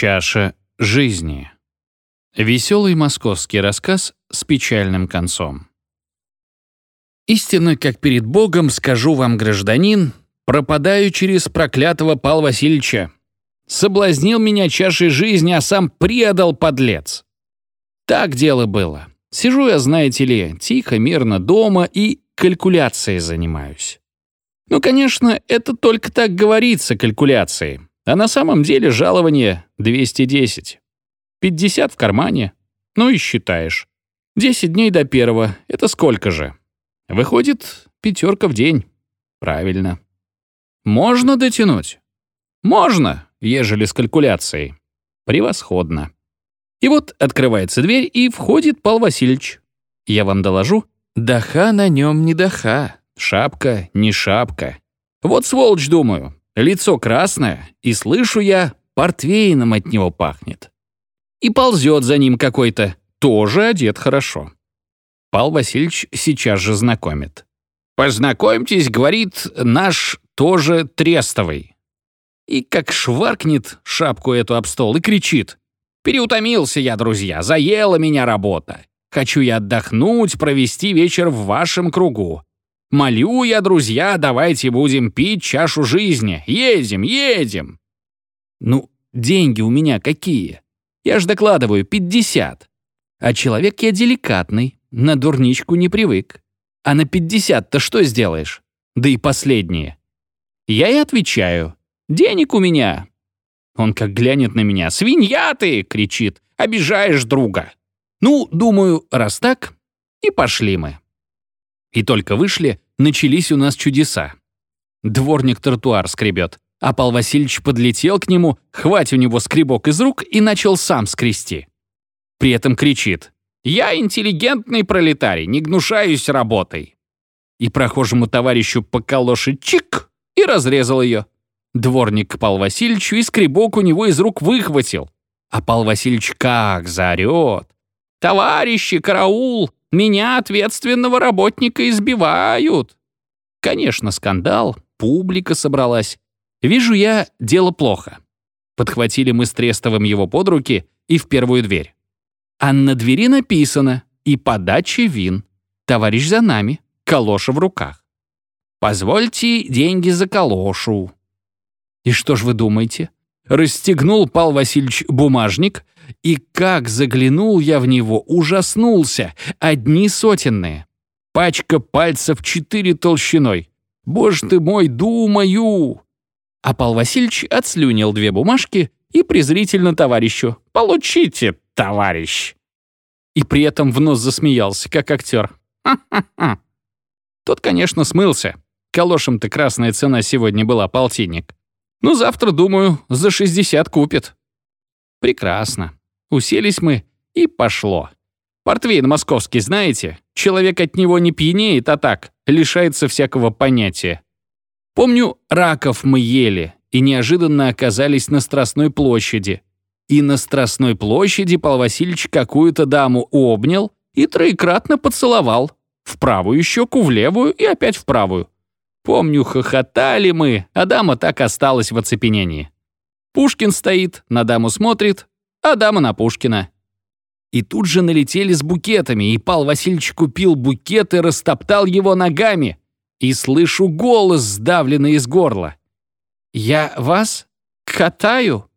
Чаша жизни. Веселый московский рассказ с печальным концом. Истинно, как перед Богом, скажу вам, гражданин, пропадаю через проклятого Пал Васильевича. Соблазнил меня чашей жизни, а сам предал подлец. Так дело было. Сижу я, знаете ли, тихо, мирно дома и калькуляцией занимаюсь. Ну, конечно, это только так говорится, калькуляцией. А на самом деле жалование 210. 50 в кармане. Ну и считаешь. 10 дней до первого. Это сколько же? Выходит, пятерка в день. Правильно. Можно дотянуть? Можно, ежели с калькуляцией. Превосходно. И вот открывается дверь, и входит Пал Васильевич. Я вам доложу, даха на нем не даха, шапка не шапка. Вот сволочь, думаю, Лицо красное, и слышу я, портвейном от него пахнет. И ползет за ним какой-то, тоже одет хорошо. Пал Васильевич сейчас же знакомит. «Познакомьтесь, — говорит, — наш тоже трестовый». И как шваркнет шапку эту об стол и кричит. «Переутомился я, друзья, заела меня работа. Хочу я отдохнуть, провести вечер в вашем кругу. Молю я, друзья, давайте будем пить чашу жизни. Едем, едем. Ну, деньги у меня какие? Я ж докладываю, 50. А человек я деликатный, на дурничку не привык. А на 50-то что сделаешь? Да и последнее. Я и отвечаю. Денег у меня. Он как глянет на меня. «Свинья ты!» — кричит. «Обижаешь друга». Ну, думаю, раз так, и пошли мы. И только вышли, начались у нас чудеса. Дворник тротуар скребет, а Пал Васильевич подлетел к нему, хвать у него скребок из рук и начал сам скрести. При этом кричит «Я интеллигентный пролетарий, не гнушаюсь работой». И прохожему товарищу по калоши чик и разрезал ее. Дворник к Пал Васильевичу и скребок у него из рук выхватил. А Пал Васильевич как заорет. «Товарищи, караул! Меня, ответственного работника, избивают!» Конечно, скандал, публика собралась. Вижу я, дело плохо. Подхватили мы с Трестовым его под руки и в первую дверь. А на двери написано «И подача вин». Товарищ за нами, калоша в руках. «Позвольте деньги за калошу». И что ж вы думаете? Расстегнул Пал Васильевич бумажник, и как заглянул я в него, ужаснулся. Одни сотенные. Пачка пальцев четыре толщиной. Боже ты мой, думаю! А Пал Васильевич отслюнил две бумажки и презрительно товарищу. «Получите, товарищ!» И при этом в нос засмеялся, как актер. «Ха-ха-ха!» Тот, конечно, смылся. Калошем-то красная цена сегодня была полтинник. Ну, завтра, думаю, за 60 купит. Прекрасно. Уселись мы, и пошло. Портвейн московский, знаете? Человек от него не пьянеет, а так, лишается всякого понятия. Помню, раков мы ели, и неожиданно оказались на Страстной площади. И на Страстной площади Пал Васильевич какую-то даму обнял и троекратно поцеловал. В правую щеку, в левую и опять в правую. Помню, хохотали мы, а дама так осталась в оцепенении. Пушкин стоит, на даму смотрит, а дама на Пушкина. И тут же налетели с букетами, и Пал Васильевич купил букет и растоптал его ногами. И слышу голос, сдавленный из горла. «Я вас катаю?»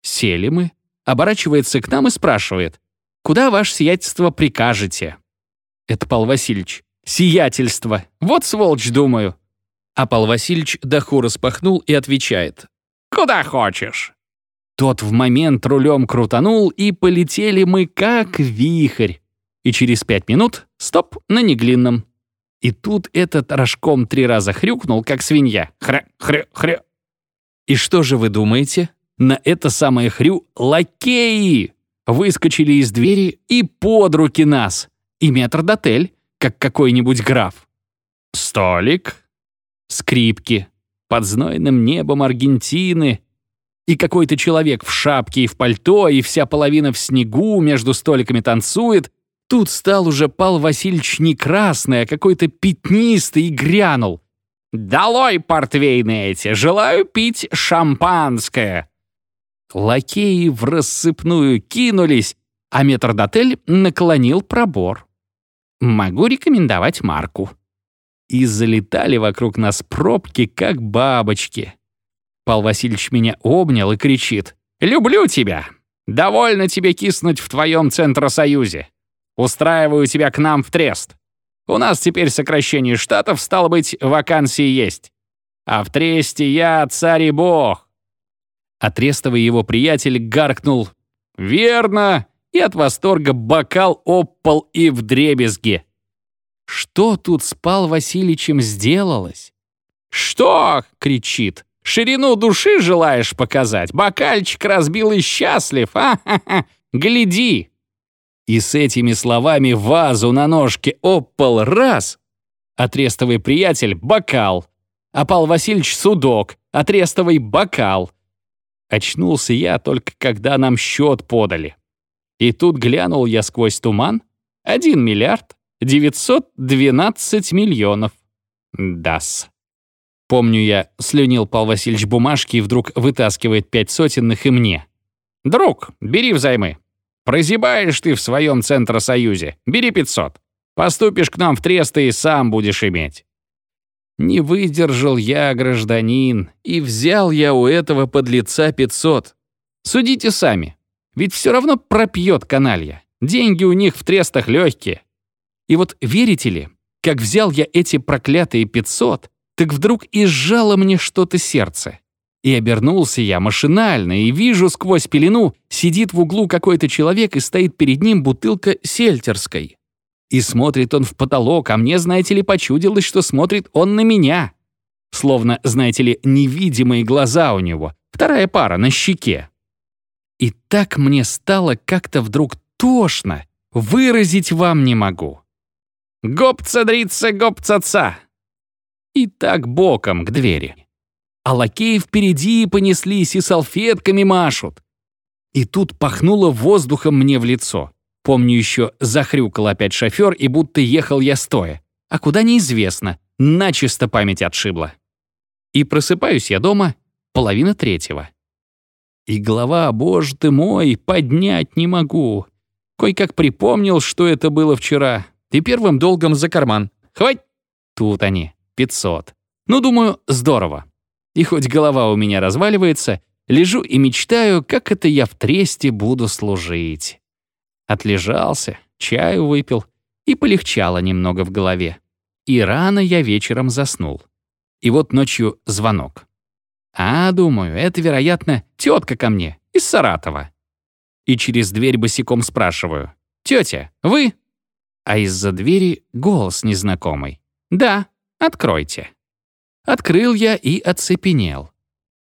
Сели мы, оборачивается к нам и спрашивает. «Куда ваше сиятельство прикажете?» Это Пал Васильевич. «Сиятельство! Вот сволочь, думаю!» А Пал Васильевич даху распахнул и отвечает. «Куда хочешь!» Тот в момент рулем крутанул, и полетели мы как вихрь. И через пять минут — стоп на Неглинном. И тут этот рожком три раза хрюкнул, как свинья. Хря-хря-хря. И что же вы думаете? На это самое хрю лакеи выскочили из двери и под руки нас. И метрдотель, как какой-нибудь граф. Столик, скрипки, под знойным небом Аргентины — и какой-то человек в шапке и в пальто, и вся половина в снегу между столиками танцует. Тут стал уже Пал Васильевич не красный, а какой-то пятнистый и грянул. «Долой портвейны эти! Желаю пить шампанское!» лакеи в рассыпную кинулись, а метрдотель наклонил пробор. Могу рекомендовать марку. И залетали вокруг нас пробки, как бабочки. Пал Васильевич меня обнял и кричит. «Люблю тебя! Довольно тебе киснуть в твоем Центросоюзе. Устраиваю тебя к нам в трест. У нас теперь сокращение штатов, стало быть, вакансии есть. А в тресте я царь и бог». А его приятель гаркнул «Верно!» и от восторга бокал опал и вдребезги. Что тут с Пал Васильичем сделалось? «Что?» — кричит. «Ширину души желаешь показать? Бокальчик разбил и счастлив, а? Ха -ха. Гляди!» И с этими словами вазу на ножке опал раз. Отрестовый приятель — бокал. А Пал Васильевич — судок, отрестовый — бокал. Очнулся я только когда нам счет подали. И тут глянул я сквозь туман. Один миллиард девятьсот двенадцать миллионов. Дас. Помню я, слюнил Пал Васильевич бумажки и вдруг вытаскивает пять сотенных и мне. «Друг, бери взаймы. Прозябаешь ты в своем Центросоюзе. Бери пятьсот. Поступишь к нам в трест и сам будешь иметь». Не выдержал я, гражданин, и взял я у этого подлеца пятьсот. Судите сами. Ведь все равно пропьет каналья. Деньги у них в трестах легкие. И вот верите ли, как взял я эти проклятые 500, так вдруг и сжало мне что-то сердце. И обернулся я машинально, и вижу сквозь пелену, сидит в углу какой-то человек и стоит перед ним бутылка сельтерской. И смотрит он в потолок, а мне, знаете ли, почудилось, что смотрит он на меня. Словно, знаете ли, невидимые глаза у него, вторая пара на щеке. И так мне стало как-то вдруг тошно, выразить вам не могу. «Гопца-дрица, гопца-ца!» И так боком к двери. А лакеи впереди понеслись и салфетками машут. И тут пахнуло воздухом мне в лицо. Помню еще, захрюкал опять шофер, и будто ехал я стоя. А куда неизвестно, начисто память отшибла. И просыпаюсь я дома, половина третьего. И голова, боже ты мой, поднять не могу. Кой-как припомнил, что это было вчера. И первым долгом за карман. Хвать! Тут они, 500. Ну, думаю, здорово. И хоть голова у меня разваливается, лежу и мечтаю, как это я в тресте буду служить. Отлежался, чаю выпил, и полегчало немного в голове. И рано я вечером заснул. И вот ночью звонок. А, думаю, это, вероятно, тетка ко мне, из Саратова. И через дверь босиком спрашиваю. «Тетя, вы?» А из-за двери голос незнакомый. «Да, откройте». Открыл я и оцепенел.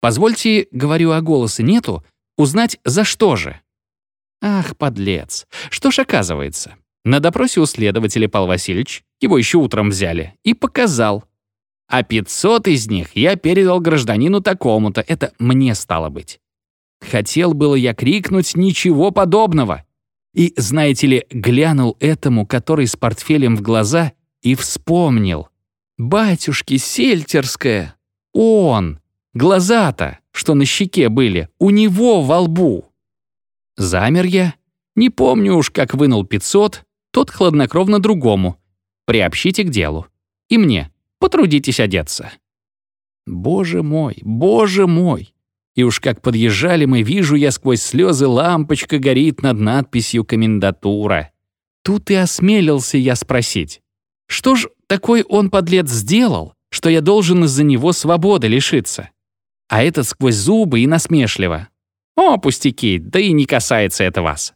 «Позвольте, — говорю, а голоса нету, — узнать, за что же?» Ах, подлец. Что ж оказывается. На допросе у следователя Пал Васильевич, его еще утром взяли, и показал, а 500 из них я передал гражданину такому-то, это мне стало быть. Хотел было я крикнуть «Ничего подобного!» И, знаете ли, глянул этому, который с портфелем в глаза, и вспомнил. «Батюшки, сельтерская! Он! Глаза-то, что на щеке были, у него во лбу!» Замер я. Не помню уж, как вынул 500, тот хладнокровно другому. Приобщите к делу. И мне. Потрудитесь одеться». Боже мой, боже мой! И уж как подъезжали мы, вижу я сквозь слезы, лампочка горит над надписью «Комендатура». Тут и осмелился я спросить. Что ж такой он, подлец, сделал, что я должен из-за него свободы лишиться? А этот сквозь зубы и насмешливо. О, пустяки, да и не касается это вас.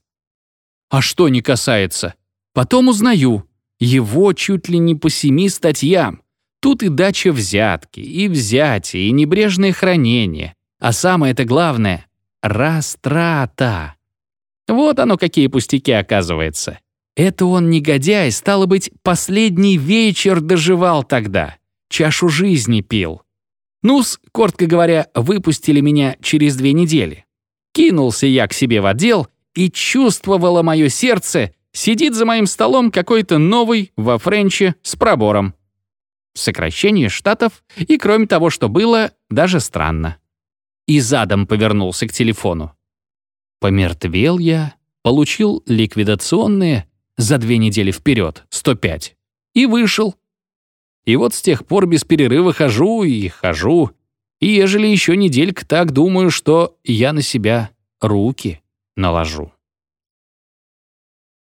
А что не касается? Потом узнаю. Его чуть ли не по семи статьям. Тут и дача взятки, и взятие, и небрежное хранение. А самое-то главное — растрата. Вот оно какие пустяки оказывается. Это он, негодяй, стало быть, последний вечер доживал тогда. Чашу жизни пил. Ну-с, коротко говоря, выпустили меня через две недели. Кинулся я к себе в отдел, и чувствовало мое сердце, сидит за моим столом какой-то новый во френче с пробором сокращение штатов и, кроме того, что было, даже странно. И задом повернулся к телефону. Помертвел я, получил ликвидационные за две недели вперед, 105, и вышел. И вот с тех пор без перерыва хожу и хожу, и ежели еще неделька так думаю, что я на себя руки наложу.